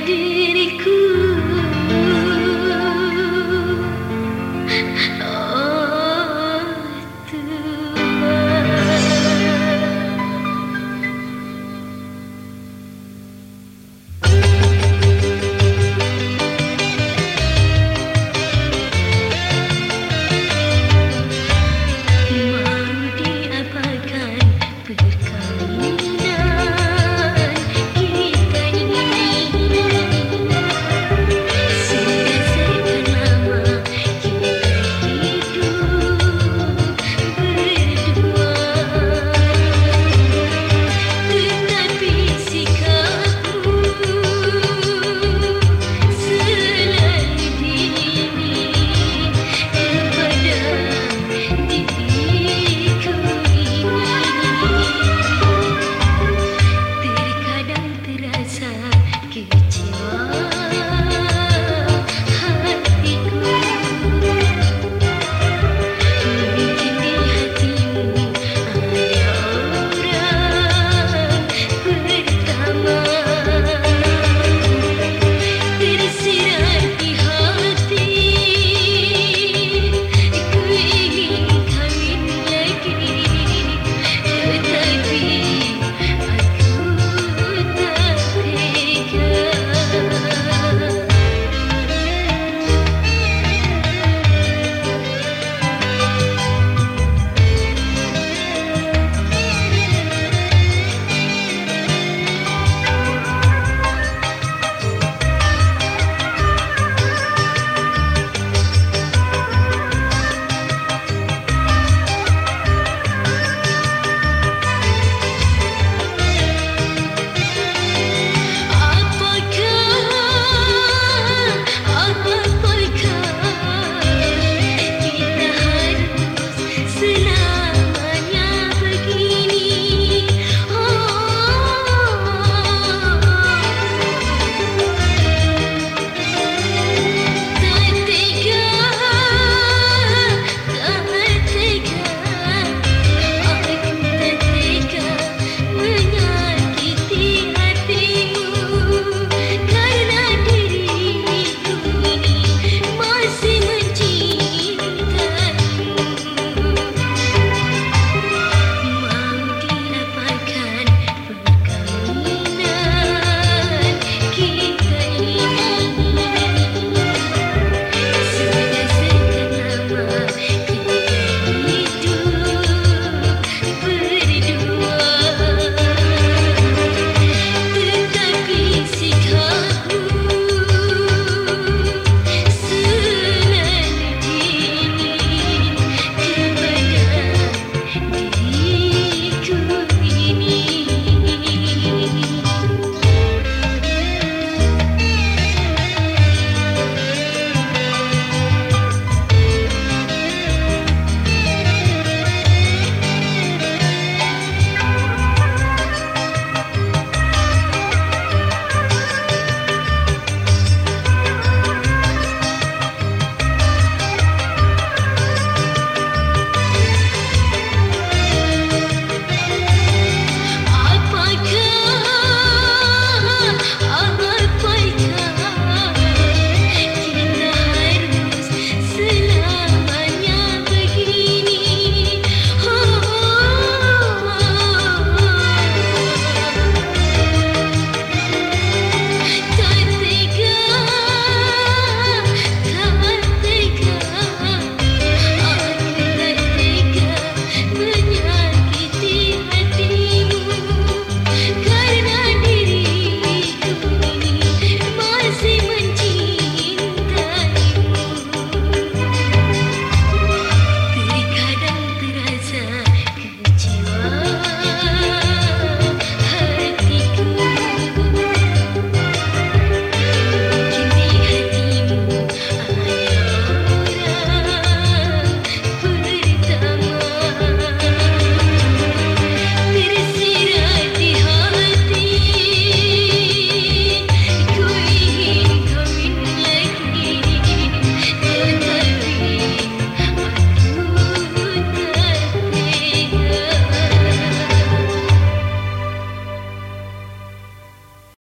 diriku.